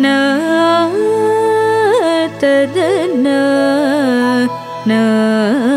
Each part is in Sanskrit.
न तद् न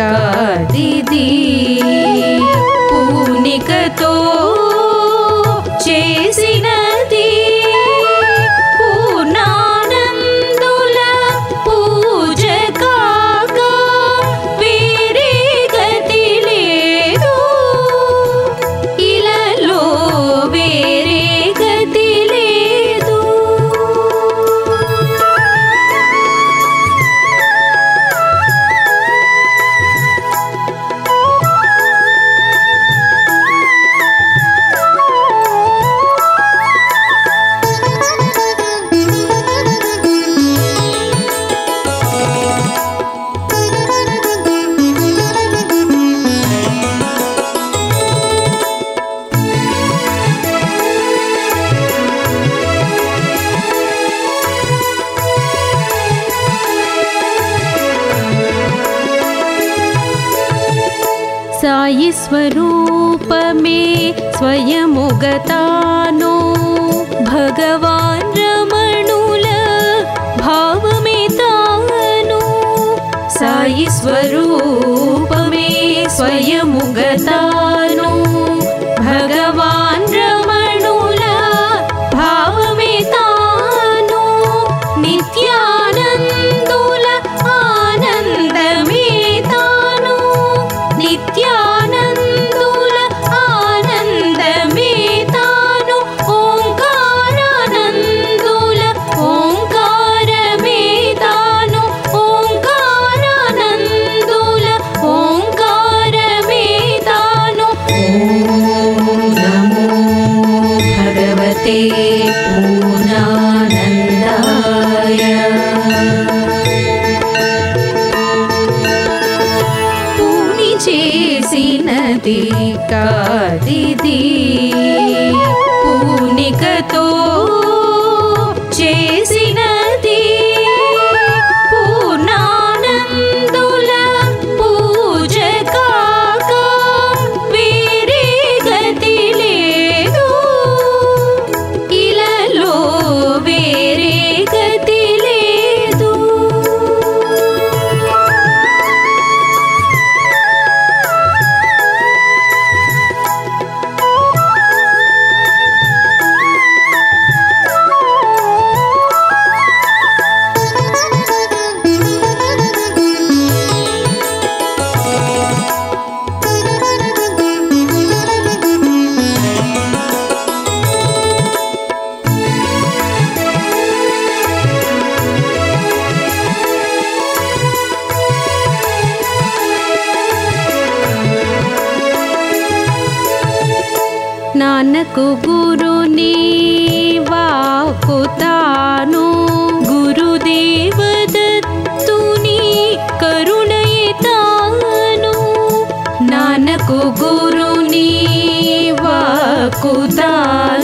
का दीदी? पूनिक तो सायि स्वरूप मे स्वयमुगतानो। भगवान् रमणुल भावमेतानो। तानो स्वरूप मे स्वयमुगता ते पूर्णानन्दाय। पूनि पुनन्दाय पु नानक गुरुवा वाकुतानो गुरुदेव दत्तुनि करुणयतानो नानक गुरुवा वाकुतानो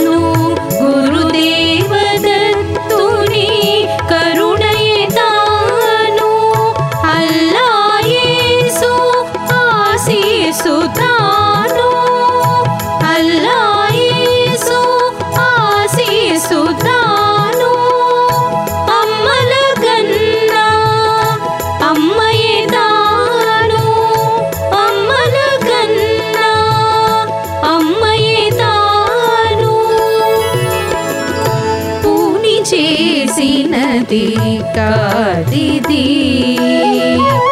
નદી કાઢી દી